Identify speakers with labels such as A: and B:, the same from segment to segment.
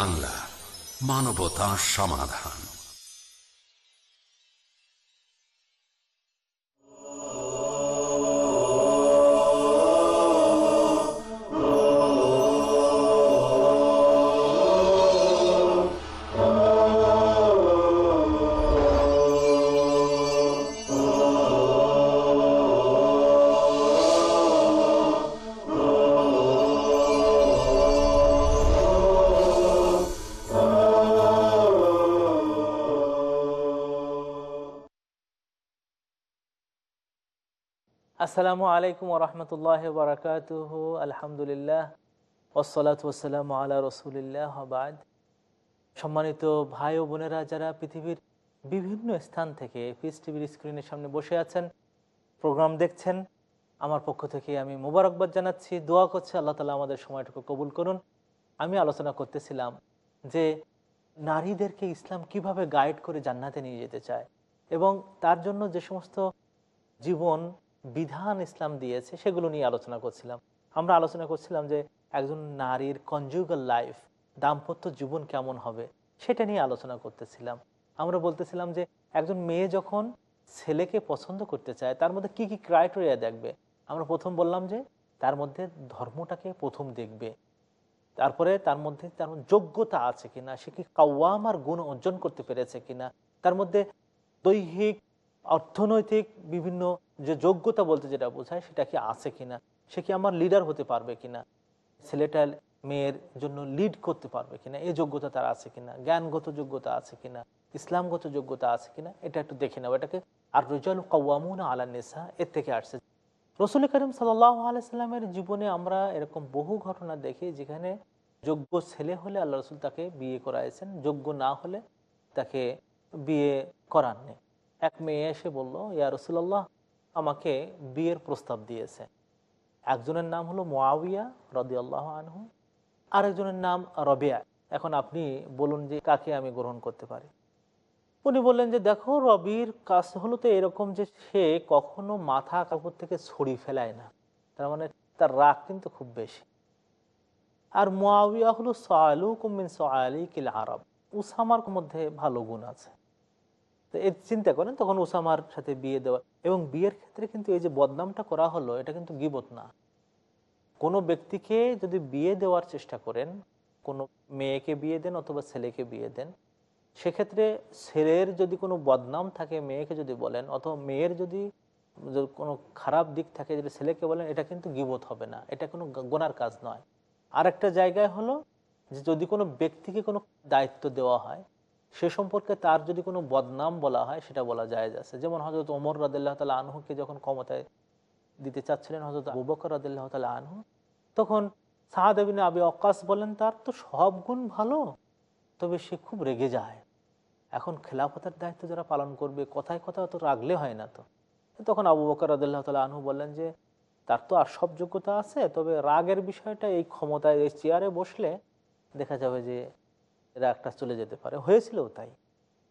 A: বাংলা মানবতা সমাধান।
B: আসসালামু আলাইকুম রহমতুল্লাহ বারকাতুহ। আলহামদুলিল্লাহ। ওসলাত ওসালাম আলা রসুলিল্লাহ বাদ। সম্মানিত ভাই ও বোনেরা, যারা পৃথিবীর বিভিন্ন স্থান থেকে পিস টিভির স্ক্রিনের সামনে বসে আছেন প্রোগ্রাম দেখছেন, আমার পক্ষ থেকে আমি মুবারকবাদ জানাচ্ছি। দোয়া করছি, আল্লাহ তালা আমাদের সময়টুকু কবুল করুন। আমি আলোচনা করতেছিলাম যে নারীদেরকে ইসলাম কীভাবে গাইড করে জান্নাতে নিয়ে যেতে চায় এবং তার জন্য যে সমস্ত জীবন বিধান ইসলাম দিয়েছে, সেগুলো নিয়ে আলোচনা করছিলাম। আমরা আলোচনা করছিলাম যে একজন নারীর কনজুগাল লাইফ দাম্পত্য জীবন কেমন হবে, সেটা নিয়ে আলোচনা করতেছিলাম। আমরা বলতেছিলাম যে একজন মেয়ে যখন ছেলেকে পছন্দ করতে চায়, তার মধ্যে কি কি ক্রাইটেরিয়া দেখবে? আমরা প্রথম বললাম যে তার মধ্যে ধর্মটাকে প্রথম দেখবে। তারপরে তার মধ্যে তার যোগ্যতা আছে কিনা, সে কি কাওয়ামার গুণ অর্জন করতে পেরেছে কিনা, তার মধ্যে দৈহিক, অর্থনৈতিক বিভিন্ন যে যোগ্যতা বলতে যেটা বোঝায় সেটা কি আছে কিনা, সে কি আমার লিডার হতে পারবে কিনা ছেলেটা মেয়ের জন্য লিড করতে পারবে কিনা এই যোগ্যতা তার আছে কিনা, জ্ঞানগত যোগ্যতা আছে কিনা, ইসলামগত যোগ্যতা আছে কিনা, এটা একটু দেখে নেব এটাকে আর রোজাল কাওয়ামুন আলা নেশা এর থেকে আসছে। রসুল করিম সাল্লামের জীবনে আমরা এরকম বহু ঘটনা দেখি যেখানে যোগ্য ছেলে হলে আল্লাহ রসুল তাকে বিয়ে করাইছেন, যোগ্য না হলে তাকে বিয়ে করাননি। এক মেয়ে এসে বলল, ইয়া রসুল্লাহ আমাকে বিয়ের প্রস্তাব দিয়েছে। একজনের নাম হলো মোয়াউইয়া রদি আল্লাহ আনহু, আরেকজনের নাম রবিয়া। এখন আপনি বলুন যে কাকে আমি গ্রহণ করতে পারি? উনি বললেন যে দেখো, রবির কাজ হলো তো এরকম যে সে কখনো মাথা কাপড় থেকে ছড়ি ফেলায় না। তার মানে তার রাগ কিন্তু খুব বেশি। আর মোয়াবিয়া হলো সালু কুমিন সালি কিল আরব। উসামার মধ্যে ভালো গুণ আছে। তো এর চিন্তা করেন, তখন উসামার সাথে বিয়ে দেওয়া এবং বিয়ের ক্ষেত্রে কিন্তু এই যে বদনামটা করা হলো, এটা কিন্তু গিবত না। কোনো ব্যক্তিকে যদি বিয়ে দেওয়ার চেষ্টা করেন, কোনো মেয়েকে বিয়ে দেন অথবা ছেলেকে বিয়ে দেন, সেক্ষেত্রে ছেলের যদি কোনো বদনাম থাকে মেয়েকে যদি বলেন, অথবা মেয়ের যদি কোনো খারাপ দিক থাকে যদি ছেলেকে বলেন, এটা কিন্তু গিবত হবে না। এটা কোনো গোনার কাজ নয়। আর একটা জায়গায় হলো যে যদি কোনো ব্যক্তিকে কোনো দায়িত্ব দেওয়া হয় সে সম্পর্কে তার যদি কোনো বদনাম বলা হয়, সেটা বলা যায় আছে। যেমন হজরত ওমর রাদিল্লাহ তালা আনহুকে যখন ক্ষমতায় দিতে চাচ্ছিলেন হজরত আবু বকর রাদিল্লাহ তালা আনহু, তখন সাহাদিন আবি অকাশ বলেন, তার তো সব গুণ ভালো, তবে সে খুব রেগে যায়। এখন খেলাফতের দায়িত্ব যারা পালন করবে, কথায় কথায় তো রাগলে হয় না তো। তখন আবু বকর রাদিল্লাহ তালা আনহু বললেন যে, তার তো আর সব যোগ্যতা আছে, তবে রাগের বিষয়টা এই ক্ষমতায়, এই চেয়ারে বসলে দেখা যাবে যে রাগটা চলে যেতে পারে। হয়েছিল তাই।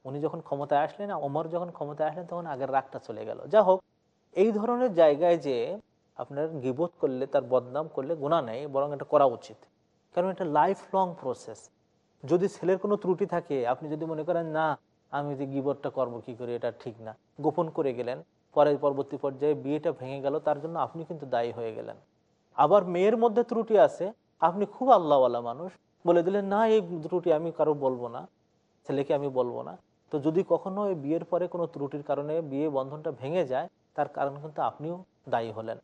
B: উনি যখন ক্ষমতায় আসলেন অমর যখন ক্ষমতায় আসলেন, তখন আগের রাগটা চলে গেল। যা হোক, এই ধরনের জায়গায় যে আপনার গিবোধ করলে, তার বদনাম করলে গুণা নেই, বরং এটা করা উচিত। কারণ এটা লাইফ লং প্রসেস যদি ছেলের কোনো ত্রুটি থাকে, আপনি যদি মনে করেন, না, আমি যে গিবোধটা করব কি করে, এটা ঠিক না। গোপন করে গেলেন। পরে পরবর্তী পর্যায়ে বিয়েটা ভেঙে গেল, তার জন্য আপনি কিন্তু দায়ী হয়ে গেলেন। আবার মেয়ের মধ্যে ত্রুটি আছে। আপনি খুব আল্লাহওয়ালা মানুষ। বলে দিলেন, না, এই ত্রুটি আমি কারও বলব না, ছেলেকে আমি বলব না। তো যদি কখনো এই বিয়ের পরে কোনো ত্রুটির কারণে বিয়ে বন্ধনটা ভেঙে যায়, তার কারণ কিন্তু আপনিও দায়ী হলেন।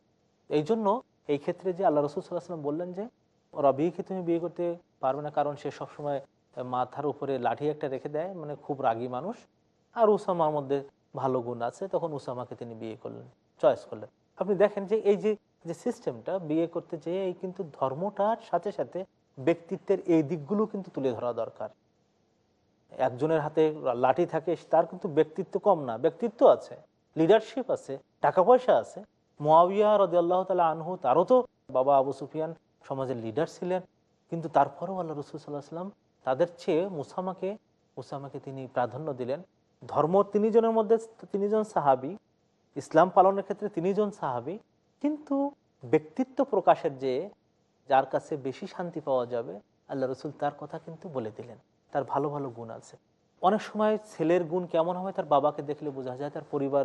B: এই জন্য এই ক্ষেত্রে যে আল্লাহ রসুল সাল্লাহাম বললেন যে, রবিকে তুমি বিয়ে করতে পারবে না, কারণ সে সবসময় মাথার উপরে লাঠি একটা রেখে দেয় মানে খুব রাগী মানুষ। আর উসামার মধ্যে ভালো গুণ আছে, তখন উসামাকে তিনি বিয়ে করলেন, চয়েস করলেন। আপনি দেখেন যে এই যে যে সিস্টেমটা বিয়ে করতে যেয়ে এই কিন্তু ধর্মটার সাথে সাথে ব্যক্তিত্বের এই দিকগুলো কিন্তু তুলে ধরা দরকার। একজনের হাতে লাঠি থাকে, তার কিন্তু ব্যক্তিত্ব কম না, ব্যক্তিত্ব আছে লিডারশিপ আছে টাকা পয়সা আছে। মোয়াবিয়া রদি আল্লাহ তালা আনহু, তারও তো বাবা আবু সুফিয়ান সমাজের লিডার ছিলেন, কিন্তু তারপরেও আল্লাহ রসুল সাল্লাহ সাল্লাম তাদের চেয়ে মুসামাকে মুসামাকে তিনি প্রাধান্য দিলেন। ধর্ম তিনজনের মধ্যে তিনজন সাহাবি, ইসলাম পালনের ক্ষেত্রে তিনজন সাহাবি, কিন্তু ব্যক্তিত্ব প্রকাশের যে যার কাছে বেশি শান্তি পাওয়া যাবে, আল্লাহ রসুল তার কথা কিন্তু বলে দিলেন। তার ভালো ভালো গুণ আছে। অনেক সময় ছেলের গুণ কেমন হবে তার বাবাকে দেখলে বোঝা যায়, তার পরিবার,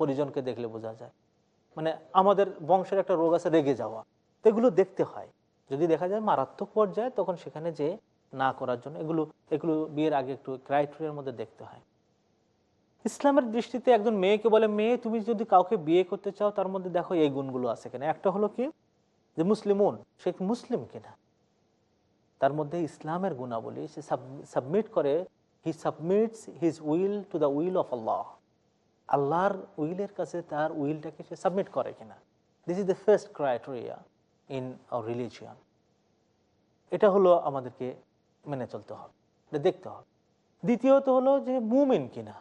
B: পরিজনকে দেখলে বোঝা যায়। মানে আমাদের বংশের একটা রোগ আছে, রেগে যাওয়া। তো এগুলো দেখতে হয়। যদি দেখা যায় মারাত্মক পর্যায়ে, তখন সেখানে যে না করার জন্য এগুলো এগুলো বিয়ের আগে একটু ক্রাইটেরিয়ার মধ্যে দেখতে হয়। ইসলামের দৃষ্টিতে একজন মেয়েকে বলে, মেয়ে, তুমি যদি কাউকে বিয়ে করতে চাও, তার মধ্যে দেখো এই গুণগুলো আছে কিনা? একটা হলো কি যে মুসলিমুন, সে মুসলিম কিনা? তার মধ্যে ইসলামের গুণাবলী, সে সাবমিট করে he submits his will to the will of Allah আল্লাহর উইলের কাছে তার উইলটাকে সে সাবমিট করে কিনা? This is the first criteria in our religion এটা হলো আমাদেরকে মেনে চলতে হবে, এটা দেখতে হবে। দ্বিতীয়ত হলো যে মুমিন কিনা?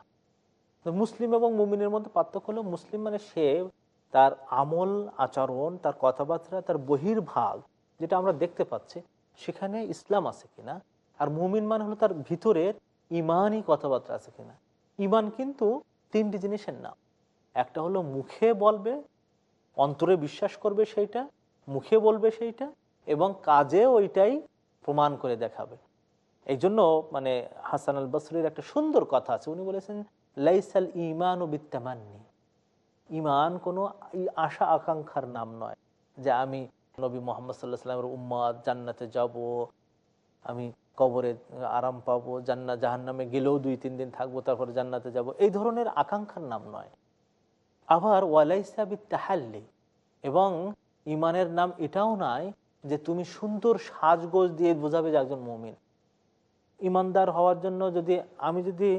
B: মুসলিম এবং মুমিনের মধ্যে পার্থক্য হলো, মুসলিম মানে সে তার আমল, আচরণ, তার কথাবার্তা, তার বহির্ভাগ যেটা আমরা দেখতে পাচ্ছি, সেখানে ইসলাম আছে কিনা? আর মুমিন মানে হলো তার ভিতরের ইমানই কথাবার্তা আছে কিনা? ইমান কিন্তু তিনটি জিনিসের নাম। একটা হলো মুখে বলবে, অন্তরে বিশ্বাস করবে সেইটা, মুখে বলবে সেইটা, এবং কাজে ওইটাই প্রমাণ করে দেখাবে। এই জন্য মানে হাসান আল বসরির একটা সুন্দর কথা আছে। উনি বলেছেন, লাইসাল ইমান ও বিত্তামান্নি। ইমান কোনো আশা আকাঙ্ক্ষার নাম নয় যে আমি নবী মোহাম্মদ সাল্লাহ সাল্লামের উম্মাদ জান্নাতে যাব, আমি কবরে আরাম পাবো, জান্নাত জাহান্নামে গেলেও দুই, তিন দিন থাকব, তারপরে জান্নাতে যাব। এই ধরনের আকাঙ্ক্ষার নাম নয়। আবার ওয়ালাইসাবি তাহাল্লি এবং ইমানের নাম এটাও নয় যে তুমি সুন্দর সাজগোজ দিয়ে বোঝাবে যে একজন মমিন। ইমানদার হওয়ার জন্য যদি আমি যদি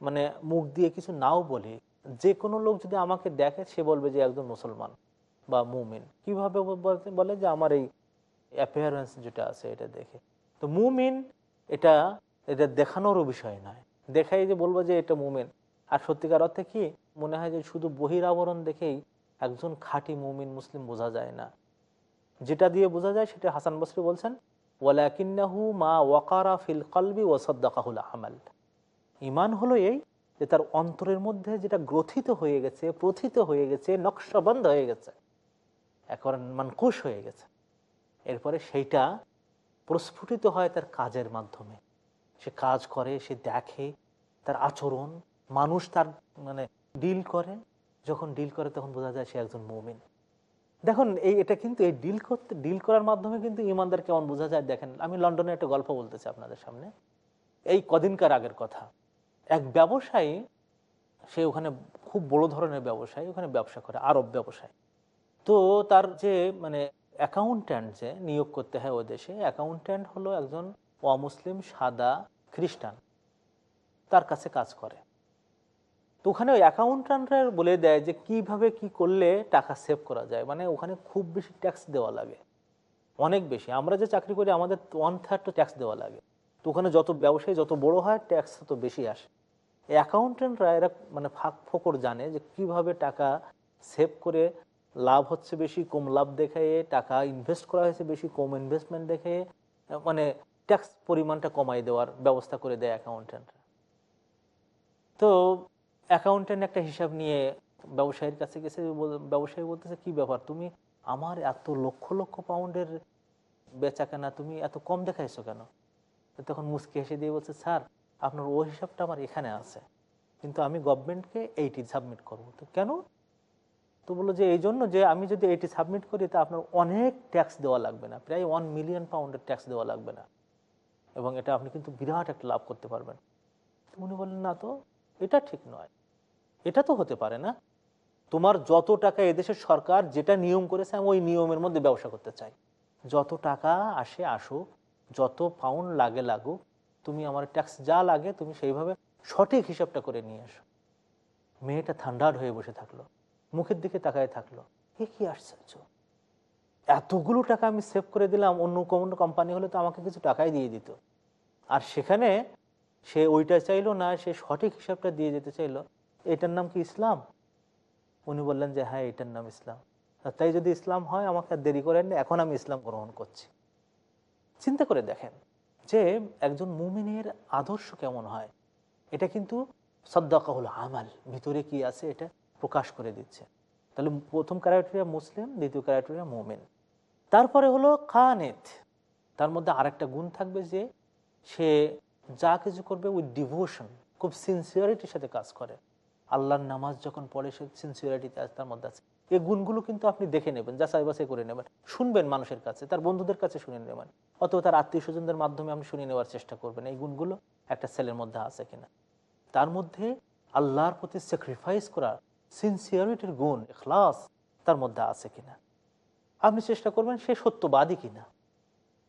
B: মানে মুখ দিয়ে কিছু নাও বলি যে কোনো লোক যদি আমাকে দেখে, সে বলবে যে একজন মুসলমান বা মুমিন। কীভাবে বলে যে আমার এই অ্যাপিয়ারেন্স যেটা আছে, এটা দেখে। তো মুমিন এটা এটা দেখানোরও বিষয় নয়। দেখাই যে বলব যে এটা মুমিন। আর সত্যিকার অর্থে কি? মনে হয় যে শুধু বহির আবরণ দেখেই একজন খাঁটি মুমিন মুসলিম বোঝা যায় না। যেটা দিয়ে বোঝা যায় সেটা হাসান বসরি বলছেন, ওয়ালাকিন্নাহু মা ওয়াকারা ফিল কলবি ওয়াসদ্দাকাহুল আমাল। ইমান হলো এই যে তার অন্তরের মধ্যে যেটা গ্রথিত হয়ে গেছে, প্রথিত হয়ে গেছে, নকশাবন্ধ হয়ে গেছে, এখন মানকুশ হয়ে গেছে। এরপরে সেইটা প্রস্ফুটিত হয় তার কাজের মাধ্যমে। সে কাজ করে, সে দেখে, তার আচরণ, মানুষ তার মানে ডিল করে। যখন ডিল করে তখন বোঝা যায় সে একজন মৌমিন। দেখুন, এই এটা কিন্তু এই ডিল করতে, ডিল করার মাধ্যমে কিন্তু ইমানদার কেমন বোঝা যায়, দেখেন, আমি লন্ডনে একটা গল্প বলতেছি আপনাদের সামনে। এই কদিনকার আগের কথা। এক ব্যবসায়ী, সে ওখানে খুব বড় ধরনের ব্যবসায়ী, ওখানে ব্যবসা করে, আরব ব্যবসায়ী। তো তার যে মানে অ্যাকাউন্ট্যান্ট যে নিয়োগ করতে হয় ও দেশে অ্যাকাউন্ট্যান্ট হলো একজন অমুসলিম, সাদা খ্রিস্টান। তার কাছে কাজ করে। তো ওখানে ওই অ্যাকাউন্ট্যান্টরা বলে দেয় যে, কীভাবে কি করলে টাকা সেভ করা যায়? মানে ওখানে খুব বেশি ট্যাক্স দেওয়া লাগে। অনেক বেশি। আমরা যে চাকরি করি, আমাদের ওয়ান থার্ড ট্যাক্স দেওয়া লাগে। তো ওখানে যত ব্যবসায়ী, যত বড় হয় ট্যাক্স তত বেশি আসে। অ্যাকাউন্টেন্টরা এরা মানে ফাঁক ফোকর জানে যে কীভাবে টাকা সেভ করে লাভ হচ্ছে বেশি, কম লাভ দেখে টাকা ইনভেস্ট করা হয়েছে বেশি, কম ইনভেস্টমেন্ট দেখে মানে ট্যাক্স পরিমাণটা কমাই দেওয়ার ব্যবস্থা করে দেয় অ্যাকাউন্টেন্টরা তো অ্যাকাউন্টেন্ট একটা হিসাব নিয়ে ব্যবসায়ীর কাছে গেছে ব্যবসায়ী বলতেছে, কি ব্যাপার? তুমি আমার এত লক্ষ লক্ষ পাউন্ডের বেচা কেনা তুমি এত কম দেখাইছো কেন? তখন মুসকি হেসে দিয়ে বলছে, স্যার আপনার ও হিসাবটা আমার এখানে আছে। কিন্তু আমি গভর্নমেন্টকে এইটি সাবমিট করব। তো কেন? তো বলল যে, এই জন্য যে আমি যদি এইটি সাবমিট করি, তা আপনার অনেক ট্যাক্স দেওয়া লাগবে না। প্রায় ওয়ান মিলিয়ন পাউন্ডের ট্যাক্স দেওয়া লাগবে না। এবং এটা আপনি কিন্তু বিরাট একটা লাভ করতে পারবেন। উনি বললেন, না তো, এটা ঠিক নয়। এটা তো হতে পারে না। তোমার যত টাকা এদেশের সরকার যেটা নিয়ম করেছে, আমি ওই নিয়মের মধ্যে ব্যবসা করতে চাই। যত টাকা আসে আসুক, যত পাউন্ড লাগে লাগুক তুমি আমার ট্যাক্স যা লাগে তুমি সেইভাবে সঠিক হিসাবটা করে নিয়ে আসো। মেয়েটা ঠান্ডার হয়ে বসে থাকল, মুখের দিকে তাকায় থাকল। এ কি আশ্চর্য। এতগুলো টাকা আমি সেভ করে দিলাম, অন্য কোনো কোম্পানি হলে তো আমাকে কিছু টাকাই দিয়ে দিত। আর সেখানে সে ওইটা চাইলো না, সে সঠিক হিসাবটা দিয়ে যেতে চাইলো। এটার নাম কি ইসলাম? উনি বললেন যে হ্যাঁ এটার নাম ইসলাম। তাই যদি ইসলাম হয়, আমাকে দেরি করেন এখন আমি ইসলাম গ্রহণ করছি। চিন্তা করে দেখেন যে একজন মুমিনের আদর্শ কেমন হয়? এটা কিন্তু সদ্দাকাহুল আমাল, ভিতরে কি আছে এটা প্রকাশ করে দিচ্ছে। তাহলে প্রথম ক্রাইটেরিয়া মুসলিম, দ্বিতীয় ক্রাইটেরিয়া মুমিন। তারপরে হলো কানেত। তার মধ্যে আরেকটা গুণ থাকবে যে সে যা কিছু করবে উইথ ডিভোশন খুব সিনসিয়ারিটির সাথে কাজ করে। আল্লাহর নামাজ যখন পড়ে, সে সিনসিয়ারিটিতে তার মধ্যে আছে এই গুণগুলো কিন্তু আপনি দেখে নেবেন, যাচাই বাছাই করে নেবেন। শুনবেন মানুষের কাছে, তার বন্ধুদের কাছে শুনে নেবেন। অথবা তার আত্মীয় স্বজনদের মাধ্যমে আপনি শুনে নেওয়ার চেষ্টা করবেন, এই গুণগুলো একটা ছেলের মধ্যে আছে কিনা। তার মধ্যে আল্লাহর প্রতি স্যাক্রিফাইস করা সিনসিয়ারিটির গুণ এখলাস তার মধ্যে আছে কিনা। আপনি চেষ্টা করবেন সে সত্যবাদী কিনা।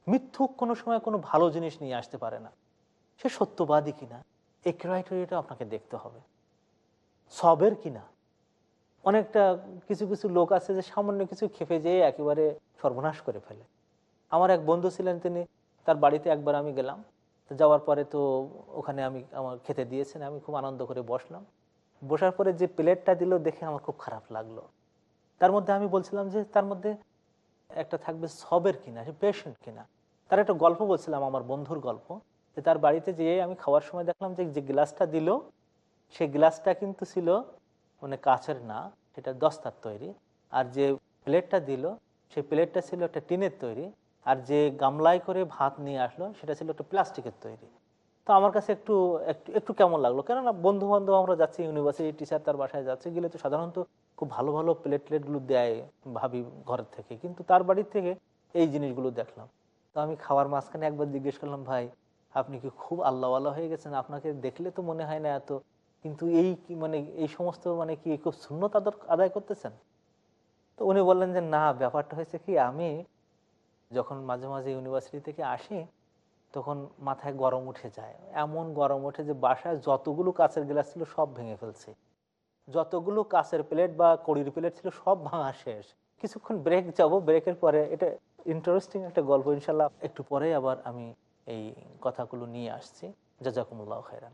B: মিথ্যুক কোনো সময় কোনো ভালো জিনিস নিয়ে আসতে পারে না। সে সত্যবাদী কিনা। এই ক্রাইটেরিয়াটা আপনাকে দেখতে হবে। সবের কিনা। অনেকটা কিছু কিছু লোক আছে যে সামান্য কিছু খেপে যেয়ে একেবারে সর্বনাশ করে ফেলে। আমার এক বন্ধু ছিলেন তিনি, তার বাড়িতে একবার আমি গেলাম। তো যাওয়ার পরে তো ওখানে আমি আমার খেতে দিয়েছেন, আমি খুব আনন্দ করে বসলাম। বসার পরে যে প্লেটটা দিল দেখে আমার খুব খারাপ লাগল। তার মধ্যে আমি বলছিলাম যে তার মধ্যে একটা থাকবে সবের কিনা পেশেন্ট কিনা। তার একটা গল্প বলছিলাম, আমার বন্ধুর গল্প। যে তার বাড়িতে যেয়ে আমি খাওয়ার সময় দেখলাম যে যে গ্লাসটা দিল সেই গ্লাসটা কিন্তু ছিল মানে কাছের না, সেটা দস্তার তৈরি। আর যে প্লেটটা দিল, সেই প্লেটটা ছিল একটা টিনের তৈরি। আর যে গামলায় করে ভাত নিয়ে আসলো, সেটা ছিল একটা প্লাস্টিকের তৈরি। তো আমার কাছে একটু একটু একটু কেমন লাগল? কেননা বন্ধু বান্ধব আমরা যাচ্ছি ইউনিভার্সিটি টিচার তার বাসায় যাচ্ছে, গেলে তো সাধারণত খুব ভালো ভালো প্লেট প্লেটগুলো দেয় ভাবি ঘরের থেকে। কিন্তু তার বাড়ির থেকে এই জিনিসগুলো দেখলাম। তো আমি খাওয়ার মাঝখানে একবার জিজ্ঞেস করলাম, ভাই, আপনি কি খুব আল্লাহওয়ালা হয়ে গেছেন? আপনাকে দেখলে তো মনে হয় না এত কিন্তু এই মানে এই সমস্ত মানে কি খুব শূন্য আদর আদায় করতেছেন? তো উনি বললেন যে, না, ব্যাপারটা হয়েছে কি, আমি যখন মাঝে মাঝে ইউনিভার্সিটি থেকে আসি, তখন মাথায় গরম উঠে যায়। এমন গরম ওঠে যে, বাসায় যতগুলো কাছের গ্লাস ছিল, সব ভেঙে ফেলছে। যতগুলো কাছের প্লেট বা কড়ির প্লেট ছিল, সব ভাঙা শেষ। কিছুক্ষণ ব্রেক যাব ব্রেকের পরে এটা ইন্টারেস্টিং একটা গল্প, ইনশাল্লাহ একটু পরে আবার আমি এই কথাগুলো নিয়ে আসছি। জাজাকুমুল্লাহ খাইরান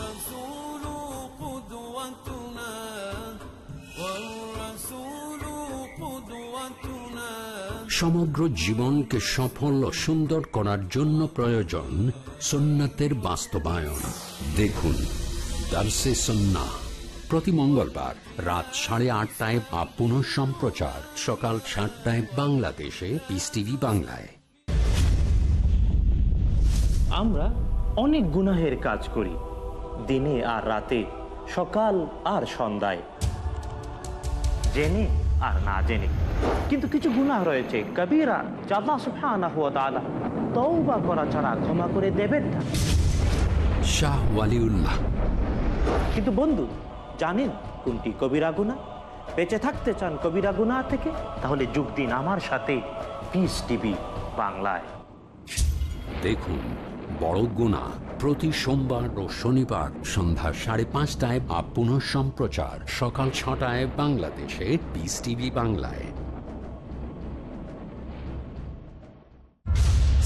A: সমগ্র জীবনকে সফল ও সুন্দর করার জন্য প্রয়োজন সুন্নাতের বাস্তবায়ন। দেখুন, দার্সে সন্না প্রতি মঙ্গলবার রাত সাড়ে আটটায় বা পুনঃ সম্প্রচার। সকাল সাতটায় বাংলাদেশে টিভি বাংলায়।
C: আমরা অনেক গুনাহের কাজ করি, দিনে আর রাতে, সকাল আর সন্ধ্যায়। জেনে আর না জেনে। কিন্তু কিছু গুনাহ রয়েছে। কবিরা জাদা সুবহানাহু ওয়া তাআলা তওবা করা ছাড়া ক্ষমা করে দেবেন না।
A: শাহ ওয়ালিউল্লাহ।
C: কিন্তু বন্ধু জানেন কোনটি কবিরা গুনাহ? বেঁচে থাকতে চান কবিরা গুনাহ থেকে তাহলে যোগ দিন আমার সাথে। পিস টিভি বাংলায়।
A: দেখুন বড় গুণা প্রতি সোমবার ও শনিবার সন্ধ্যা সাড়ে পাঁচটায় বা পুনঃ সম্প্রচার সকাল ছটায় বাংলাদেশে পিস টিভি বাংলায়।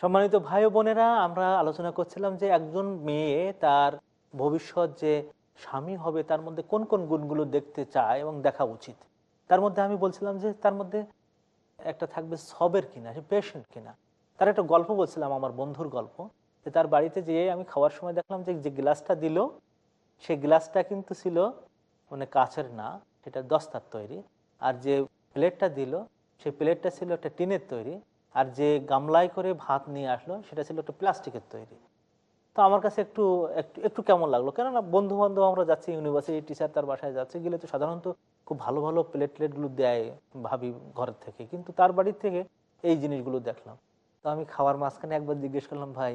B: সম্মানিত ভাই বোনেরা, আমরা আলোচনা করছিলাম যে একজন মেয়ে তার ভবিষ্যৎ যে স্বামী হবে, তার মধ্যে কোন কোন গুণগুলো দেখতে চায় এবং দেখা উচিত? তার মধ্যে আমি বলছিলাম যে তার মধ্যে একটা থাকবে সবের কিনা, সে পেশেন্ট কিনা। তার একটা গল্প বলছিলাম, আমার বন্ধুর গল্প। যে তার বাড়িতে যেয়ে আমি খাওয়ার সময় দেখলাম যে যে গ্লাসটা দিল সেই গ্লাসটা কিন্তু ছিল মানে কাছের না, সেটা দস্তার তৈরি। আর যে প্লেটটা দিল সেই প্লেটটা ছিল একটা টিনের তৈরি। আর যে গামলায় করে ভাত নিয়ে আসলো, সেটা ছিল একটা প্লাস্টিকের তৈরি। তো আমার কাছে একটু একটু একটু কেমন লাগল? কেননা বন্ধু বান্ধব আমরা যাচ্ছি ইউনিভার্সিটি টিচার তার বাসায় যাচ্ছে, গেলে তো সাধারণত খুব ভালো ভালো প্লেট প্লেটগুলো দেয় ভাবি ঘরের থেকে। কিন্তু তার বাড়ির থেকে এই জিনিসগুলো দেখলাম। তো আমি খাওয়ার মাঝখানে একবার জিজ্ঞেস করলাম, ভাই,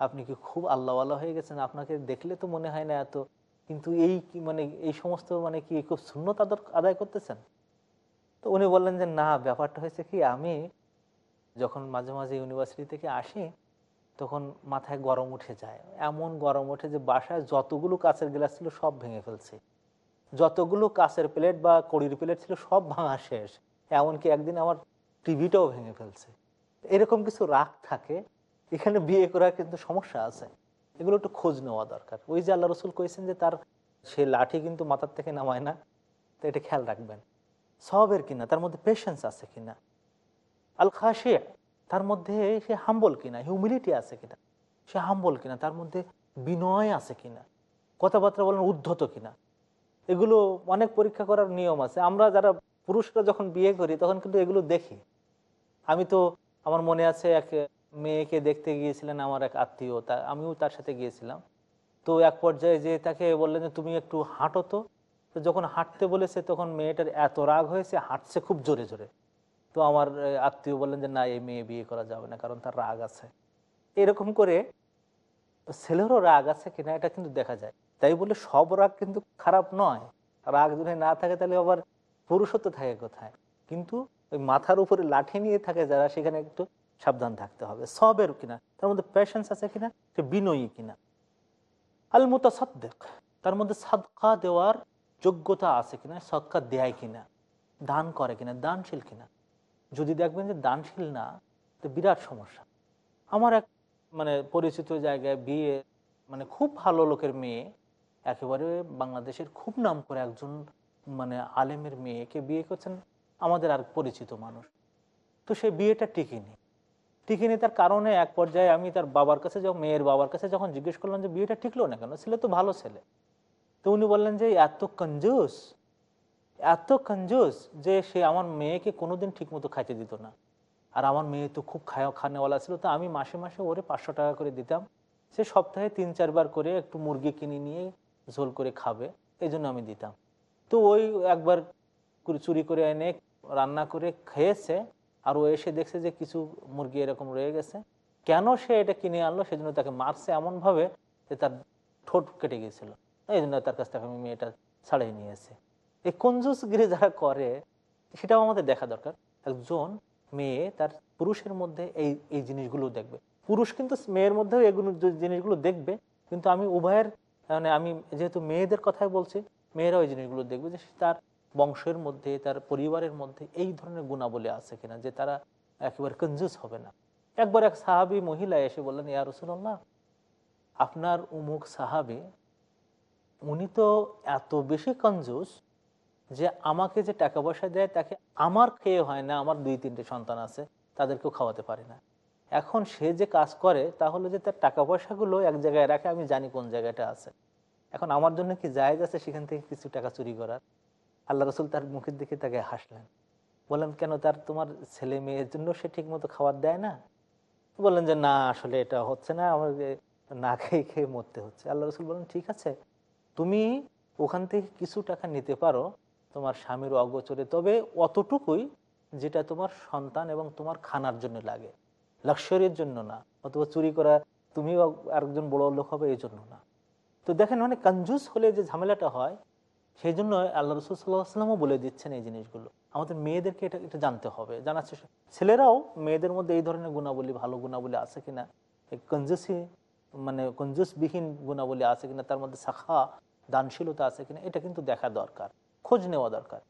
B: আপনি কি খুব আল্লাহওয়ালা হয়ে গেছেন? আপনাকে দেখলে তো মনে হয় না এত? কিন্তু এই মানে এই সমস্ত মানে কি খুব শূন্যত আদায় করতেছেন? তো উনি বললেন যে, না, ব্যাপারটা হয়েছে কি, আমি যখন মাঝে মাঝে ইউনিভার্সিটি থেকে আসি, তখন মাথায় গরম উঠে যায়। এমন গরম ওঠে যে বাসায় যতগুলো কাঁচের গ্লাস ছিল সব ভেঙে ফেলছে। যতগুলো কাঁচের প্লেট বা কড়ির প্লেট ছিল সব ভাঙা শেষ। এমনকি একদিন আমার টিভিটাও ভেঙে ফেলছে। এরকম কিছু রাগ থাকে, এখানে বিয়ে করার কিন্তু সমস্যা আছে। এগুলো একটু খোঁজ নেওয়া দরকার। ওই যে আল্লাহ রসুল কয়েছেন যে তার সে লাঠি কিন্তু মাথার থেকে নামায় না, তো এটা খেয়াল রাখবেন। সবের কিনা, তার মধ্যে পেশেন্স আছে কিনা? আল খাসে তার মধ্যে সে হাম্বল কিনা হিউমিলিটি আছে কিনা, সে হাম্বল কিনা, তার মধ্যে বিনয় আছে কিনা, কথাবার্তা বলেন উদ্ধত কিনা, এগুলো অনেক পরীক্ষা করার নিয়ম আছে। আমরা যারা পুরুষরা যখন বিয়ে করি, তখন কিন্তু এগুলো দেখি। আমি তো, আমার মনে আছে এক মেয়েকে দেখতে গিয়েছিলেন আমার এক আত্মীয়, তা আমিও তার সাথে গিয়েছিলাম। তো এক পর্যায়ে যে তাকে বললেন যে, তুমি একটু হাঁটো তো যখন হাঁটতে বলেছে, তখন মেয়েটার এত রাগ হয়েছে, হাঁটছে খুব জোরে জোরে। তো আমার আত্মীয় বললেন যে, না, এই মেয়ে বিয়ে করা যাবে না, কারণ তার রাগ আছে। এরকম করে ছেলেরও রাগ আছে কিনা, এটা কিন্তু দেখা যায়। তাই বলে সব রাগ কিন্তু খারাপ নয়। রাগ যদি না থাকে, তাহলে আবার পুরুষত্ব থাকে কোথায়? কিন্তু ওই মাথার উপরে লাঠি নিয়ে থাকে যারা, সেখানে একটু সাবধান থাকতে হবে। সবের কিনা, তার মধ্যে প্যাশেন্স আছে কিনা, সে বিনয়ী কিনা। আল মুতাসাদ্দেক তার মধ্যে সাদকা দেওয়ার যোগ্যতা আছে কিনা, সদকা দেয় কিনা, দান করে কিনা, দানশীল কিনা। যদি দেখবেন যে দানশীল না, তো বিরাট সমস্যা। আমার এক মানে পরিচিত জায়গায় বিয়ে মানে খুব ভালো লোকের মেয়ে, একেবারে বাংলাদেশের খুব নাম করে একজন মানে আলেমের মেয়েকে বিয়ে করছেন আমাদের আর পরিচিত মানুষ। তো সে বিয়েটা টিকেনি টিকেনি তার কারণে এক পর্যায়ে আমি তার বাবার কাছে যখন, মেয়ের বাবার কাছে যখন জিজ্ঞেস করলাম যে, বিয়েটা টিকলো না কেন? ছেলে তো ভালো ছেলে। তো উনি বললেন যে, এত কঞ্জুস এত কঞ্জুস যে সে আমার মেয়েকে কোনোদিন ঠিকমতো খাইতে দিত না। আর আমার মেয়ে তো খুব খাওয়া খানেওয়ালা ছিল, তো আমি মাসে মাসে ওরে পাঁচশো টাকা করে দিতাম। সে সপ্তাহে তিন, চারবার করে একটু মুরগি কিনে নিয়ে ঝোল করে খাবে এই জন্য আমি দিতাম। তো ওই একবার চুরি করে এনে রান্না করে খেয়েছে, আর ও এসে দেখছে যে কিছু মুরগি এরকম রয়ে গেছে। কেন সে এটা কিনে আনলো? সেজন্য তাকে মারছে এমনভাবে যে তার ঠোঁট কেটে গিয়েছিল। এই জন্য তার কাছ থেকে আমি মেয়েটা ছাড়িয়ে নিয়েছি এই কঞ্জুসগিরি যারা করে, সেটাও আমাদের দেখা দরকার। একজন মেয়ে তার পুরুষের মধ্যে এই এই জিনিসগুলো দেখবে। পুরুষ কিন্তু মেয়ের মধ্যেও এগুলো জিনিসগুলো দেখবে, কিন্তু আমি উভয়ের মানে আমি যেহেতু মেয়েদের কথাই বলছি মেয়েরা ওই জিনিসগুলো দেখবে যে তার বংশের মধ্যে, তার পরিবারের মধ্যে এই ধরনের গুণাবলী আছে কিনা, যে তারা একেবারে কঞ্জুস হবে না। একবার এক সাহাবি মহিলা এসে বললেন, ইয়া রসুল্লাহ আপনার উমুক সাহাবি, উনি তো এত বেশি কঞ্জুস যে আমাকে যে টাকা পয়সা দেয় তাকে আমার খেয়ে হয় না, আমার দুই, তিনটে সন্তান আছে, তাদেরকেও খাওয়াতে পারে না। এখন সে যে কাজ করে, তাহলে যে তার টাকা পয়সাগুলো এক জায়গায় রাখে, আমি জানি কোন জায়গাটা আছে। এখন আমার জন্য কি জায়েজ আছে সেখান থেকে কিছু টাকা চুরি করার? আল্লাহ রসুল তার মুখের দিকে তাকে হাসলেন। বললেন, কেন তার তোমার ছেলে মেয়ের জন্য সে ঠিক মতো খাবার দেয় না? বললেন যে, না, আসলে এটা হচ্ছে না, আমার না খেয়ে খেয়ে মরতে হচ্ছে। আল্লাহ রসুল বলেন ঠিক আছে, তুমি ওখান থেকে কিছু টাকা নিতে পারো তোমার স্বামীর অগোচরে। তবে অতটুকুই যেটা তোমার সন্তান এবং তোমার খানার জন্য লাগে। লাক্সারির জন্য না। অথবা চুরি করা, তুমিও আরেকজন বড় লোক হবে, এই জন্য না। তো দেখেন মানে কঞ্জুস হলে যে ঝামেলাটা হয়, সেই জন্য আল্লাহ রসুল সাল্লাহ আসলামও বলে দিচ্ছেন এই জিনিসগুলো। আমাদের মেয়েদেরকে এটা এটা জানতে হবে। জানাচ্ছে ছেলেরাও মেয়েদের মধ্যে এই ধরনের গুণাবলী, ভালো গুণাবলী আছে কিনা? এই কঞ্জুসি মানে কঞ্জুসবিহীন গুণাবলী আছে কিনা? তার মধ্যে শাখা, দানশীলতা আছে কিনা? এটা কিন্তু দেখা দরকার। খোঁজ নেওয়া দরকার।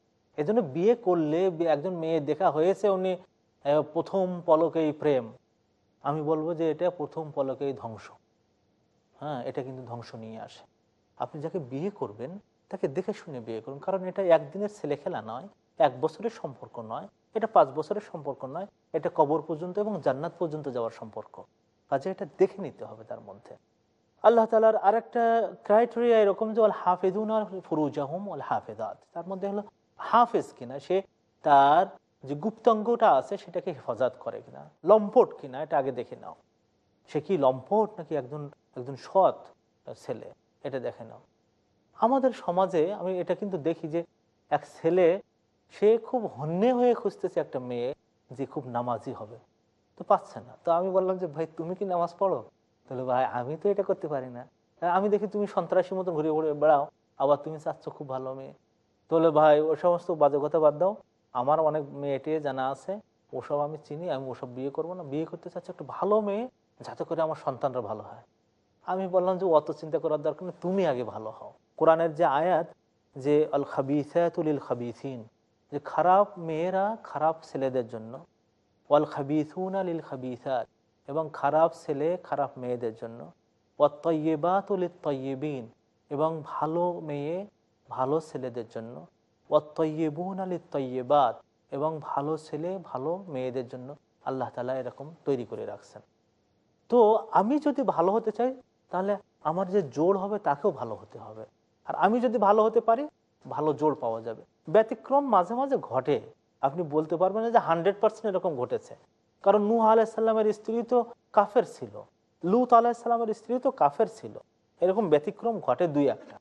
B: এই জন্য বিয়ে করলে একজন মেয়ে দেখা হয়েছে উনি প্রথম পলকেই প্রেম। আমি বলব যে এটা প্রথম পলকেই ধ্বংস। হ্যাঁ এটা কিন্তু ধ্বংস নিয়ে আসে। আপনি যাকে বিয়ে করবেন, তাকে দেখে শুনে বিয়ে করুন। কারণ এটা একদিনের ছেলে খেলা নয়, এক বছরের সম্পর্ক নয়, এটা পাঁচ বছরের সম্পর্ক নয়, এটা কবর পর্যন্ত এবং জান্নাত পর্যন্ত যাওয়ার সম্পর্ক। কাজে এটা দেখে নিতে হবে তার মধ্যে। আল্লাহ তালার আরেকটা ক্রাইটেরিয়া এরকম যে ওল হাফেদুন আর ফুরুজাহুম ওল হাফেদাত তার মধ্যে হলো হাফেজ কিনা, সে তার যে গুপ্তাঙ্গটা আছে, সেটাকে হেফাজত করে কিনা। লম্পট কিনা, এটা আগে দেখে নাও। সে কি লম্পট নাকি একজন একজন সৎ ছেলে? এটা দেখে নাও। আমাদের সমাজে আমি এটা কিন্তু দেখি যে, এক ছেলে, সে খুব হন্যে হয়ে খুঁজতেছে একটা মেয়ে যে খুব নামাজি হবে। তো পাচ্ছে না। তো আমি বললাম যে, ভাই, তুমি কি নামাজ পড়ো? তাহলে ভাই আমি তো এটা করতে পারি না। হ্যাঁ, আমি দেখি তুমি সন্ত্রাসী মতো ঘুরে ঘুরে বেড়াও আবার তুমি চাচ্ছ খুব ভালো মেয়ে। তাহলে ভাই ও সমস্ত বাজে কথা বাদ দাও। আমার অনেক মেয়েটে জানা আছে ওসব আমি চিনি আমি ওসব বিয়ে করব না। বিয়ে করতে চাচ্ছি একটা ভালো মেয়ে যাতে করে আমার সন্তানরা ভালো হয়। আমি বললাম যে অত চিন্তা করার দরকার নেই তুমি আগে ভালো হও। কোরআনের যে আয়াত যে আল খাবিসাতুলিল খাবিসিন যে খারাপ মেয়েরা খারাপ ছেলেদের জন্য ওয়াল খাবিসুন আলিল খাবিসাত এবং খারাপ ছেলে, খারাপ মেয়েদের জন্য। ওয়াত্তয়েবাতুলিল তয়্যবিন এবং ভালো মেয়ে, ভালো ছেলেদের জন্য। ওয়াত্তয়েবুন আলিল তয়্যবাত এবং ভালো ছেলে, ভালো মেয়েদের জন্য আল্লাহ তালা এরকম তৈরি করে রাখছেন। তো আমি যদি ভালো হতে চাই, তাহলে আমার যে জোর হবে, তাকেও ভালো হতে হবে। আর আমি যদি ভালো হতে পারি, ভালো জোর পাওয়া যাবে। ব্যতিক্রম মাঝে মাঝে ঘটে। আপনি বলতে পারবেন যে হান্ড্রেড পার্সেন্ট এরকম ঘটেছে। কারণ নূহ আলাইসাল্লামের স্ত্রী তো কাফের ছিল। লুত আলাইসাল্লামের স্ত্রী তো কাফের ছিল। এরকম ব্যতিক্রম ঘটে দুই একটা।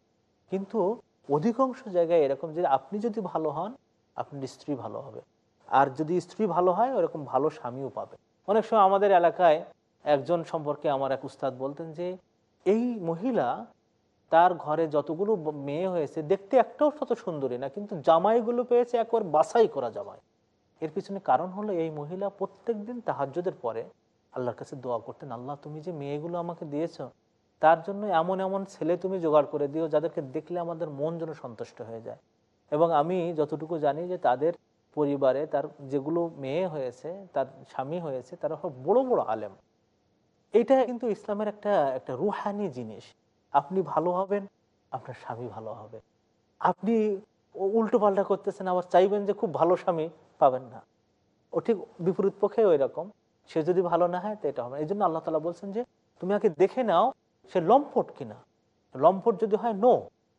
B: কিন্তু অধিকাংশ জায়গায় এরকম যে আপনি যদি ভালো হন, আপনার স্ত্রী ভালো হবে। আর যদি স্ত্রী ভালো হয়, ওরকম ভালো স্বামীও পাবে। অনেক সময় আমাদের এলাকায় একজন সম্পর্কে আমার এক উস্তাদ বলতেন যে, এই মহিলা তার ঘরে যতগুলো মেয়ে হয়েছে, দেখতে একটাও শত সুন্দরী না, কিন্তু জামাইগুলো পেয়েছে একবার বাছাই করা জামাই। এর পিছনে কারণ হলো এই মহিলা প্রত্যেক দিন তাহাজ্যদের পরে আল্লাহর কাছে দোয়া করতেন, আল্লাহ, তুমি যে মেয়েগুলো আমাকে দিয়েছ, তার জন্য এমন এমন ছেলে তুমি জোগাড় করে দিও যাদেরকে দেখলে আমাদের মন যেন সন্তুষ্ট হয়ে যায়। এবং আমি যতটুকু জানি যে তাদের পরিবারে তার যেগুলো মেয়ে হয়েছে, তার স্বামী হয়েছে, তারা সব বড় বড় আলেম। এটা কিন্তু ইসলামের একটা একটা রুহানি জিনিস। আপনি ভালো হবেন, আপনার স্বামী ভালো হবে। আপনি উল্টো পাল্টা করতেছেন, আবার চাইবেন যে খুব ভালো স্বামী পাবেন না। ও ঠিক বিপরীত পক্ষে ওই রকম সে যদি ভালো না হয়, তো এটা হবে। এই জন্য আল্লাহ তালা বলছেন যে, তুমি আগে দেখে নাও সে লম্পট কিনা। লম্পট যদি হয় নো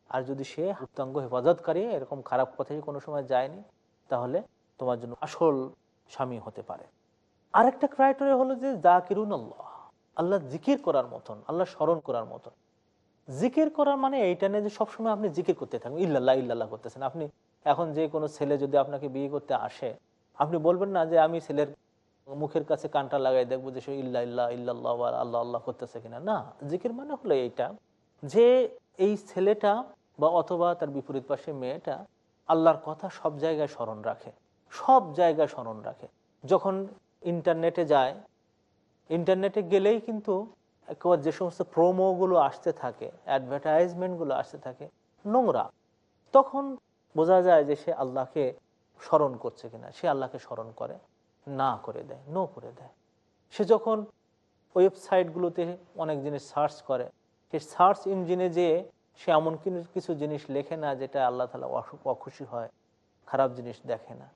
B: আর যদি সে উত্তাঙ্গ হেফাজতকারী, এরকম খারাপ পথে কোনো সময় যায়নি, তাহলে তোমার জন্য আসল স্বামী হতে পারে। আরেকটা ক্রাইটেরিয়া হলো যে, জাকিরুন আল্লাহ। আল্লাহ জিকির করার মতন, আল্লাহ স্মরণ করার মতন। জিকির করার মানে এইটা নেই যে সবসময় আপনি জিকির করতে থাকবেন। ইল্লাল্লাহ ইল্লাল্লাহ করতেছেন। আপনি এখন যে কোনো ছেলে যদি আপনাকে বিয়ে করতে আসে, আপনি বলবেন না যে আমি ছেলের মুখের কাছে কানটা লাগাই দেখব যে সে ইল্লা ইল্লা ইল্লাহ আল্লাহ আল্লাহ করতেছে কিনা। না, জিকির মানে হলো এইটা যে এই ছেলেটা বা অথবা তার বিপরীত পাশে মেয়েটা আল্লাহর কথা সব জায়গায় স্মরণ রাখে, সব জায়গায় স্মরণ রাখে। যখন ইন্টারনেটে যায়, ইন্টারনেটে গেলেই কিন্তু একবার যে সমস্ত প্রোমোগুলো আসতে থাকে অ্যাডভার্টাইজমেন্টগুলো আসতে থাকে, নোংরা। তখন বোঝা যায় যে সে আল্লাহকে স্মরণ করছে কিনা। সে আল্লাহকে স্মরণ করে, না করে দেয় নো করে দেয়। সে যখন ওয়েবসাইটগুলোতে অনেক জিনিস সার্চ করে, সে সার্চ ইঞ্জিনে যে সে এমন কিছু- জিনিস লেখে না যেটা আল্লাহ তালা অখুশি হয়, খারাপ জিনিস দেখে না।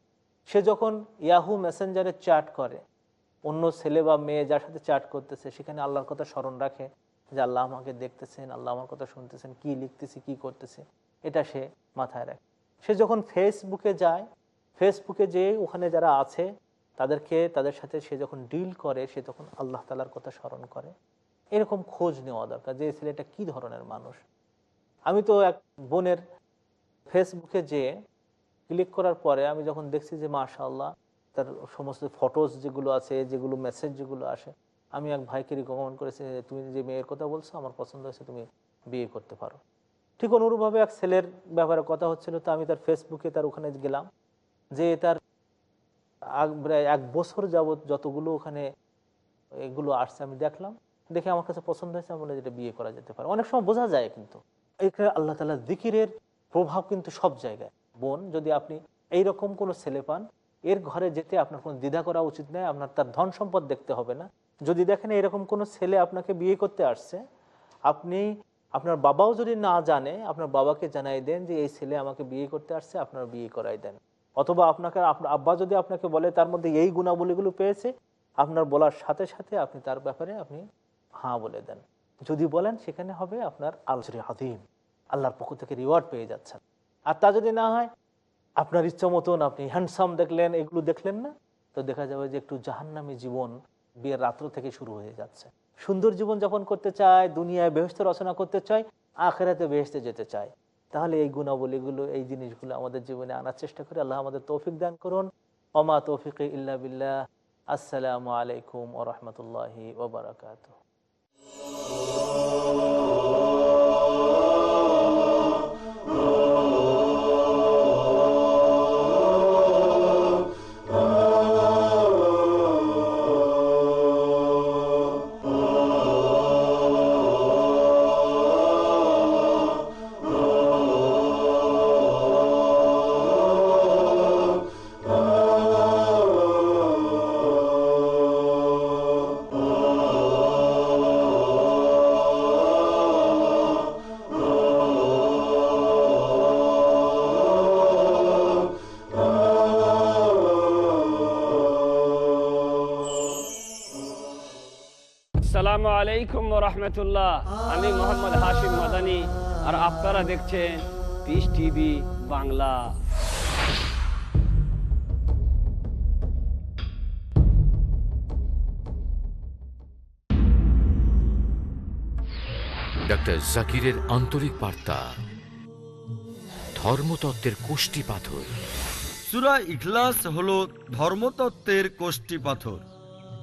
B: সে যখন ইয়াহু মেসেঞ্জারে চ্যাট করে, অন্য ছেলে বা মেয়ে যার সাথে চ্যাট করতেছে, সেখানে আল্লাহর কথা স্মরণ রাখে যে আল্লাহ আমাকে দেখতেছেন, আল্লাহ আমার কথা শুনতেছেন, কি লিখতেছে, কি করতেছে, এটা সে মাথায় রাখে। সে যখন ফেসবুকে যায় ফেসবুকে যে ওখানে যারা আছে, তাদেরকে, তাদের সাথে সে যখন ডিল করে, সে তখন আল্লাহ তালার কথা স্মরণ করে। এরকম খোঁজ নেওয়া দরকার যে ছেলেটা কি ধরনের মানুষ? আমি তো এক বোনের ফেসবুকে যে ক্লিক করার পরে আমি যখন দেখছি যে, মাশাআল্লাহ, তার সমস্ত ফটোস যেগুলো আছে, যেগুলো মেসেজ যেগুলো আসে, আমি এক ভাইকে রিকমেন্ড করেছি, তুমি যে মেয়ের কথা বলছো, আমার পছন্দ হয়েছে, তুমি বিয়ে করতে পারো। ঠিক অনুরূপভাবে এক ছেলের ব্যাপারে কথা হচ্ছিল, তো আমি তার ফেসবুকে তার ওখানে গেলাম। যে তার এক বছর যাবত যতগুলো ওখানে এগুলো আসছে আমি দেখলাম। দেখে আমার কাছে পছন্দ হয়েছে, আমি বলে যেটা বিয়ে করা যেতে পারে। অনেক সময় বোঝা যায় কিন্তু। এখানে আল্লাহ তালা দিকিরের প্রভাব কিন্তু সব জায়গায়। বোন, যদি আপনি এইরকম কোনো ছেলে পান, এর ঘরে যেতে আপনার কোনো দ্বিধা করা উচিত নয়, আপনার তার ধন সম্পদ দেখতে হবে না। যদি দেখেন এরকম কোনো ছেলে আপনাকে বিয়ে করতে আসছে, আপনি আপনার বাবাও যদি না জানে, আপনার বাবাকে জানাই দেন যে, এই ছেলে আমাকে বিয়ে করতে আসছে, আপনার বিয়ে করাই দেন। অথবা আপনাকে, আপনার আব্বা যদি আপনাকে বলে, তার মধ্যে এই গুণাবলীগুলো পেয়েছে, আপনার বলার সাথে সাথে আপনি তার ব্যাপারে আপনি হাঁ বলে দেন। যদি বলেন, সেখানে হবে আপনার আলসরি আদিম আল্লাহর পক্ষ থেকে রিওয়ার্ড পেয়ে যাচ্ছেন। আর তা যদি না হয়, আপনার ইচ্ছা মতন আপনি হ্যান্ডসাম দেখলেন, এগুলো দেখলেন না, তো দেখা যাবে যে, একটু জাহান্নামী জীবন বিয়ের রাত্র থেকে শুরু হয়ে যাচ্ছে। সুন্দর জীবন যাপন করতে চায়, দুনিয়ায় বেহস্ত রচনা করতে চায়, আখেরাতে বেহেস্তে যেতে চায়। তাহলে এই গুণাবলীগুলো, এই জিনিসগুলো আমাদের জীবনে আনার চেষ্টা করে আল্লাহ আমাদের তৌফিক দান করুন। অমা তৌফিক ইল্লা বিল্লাহ। আসসালামু আলাইকুম ও রহমতুল্লাহি ওবরাকাত
D: আসসালামু আলাইকুম রহমতুল্লাহ। আমি মোহাম্মদ হাশিম মাদানি আর আপনারা দেখছেন পিস টিভি বাংলা।
E: ডক্টর জাকিরের আন্তরিক বার্তা। ধর্মতত্ত্বের কোষ্টি পাথর।
F: সুরা ইখলাস হলো ধর্মতত্ত্বের কোষ্টি পাথর।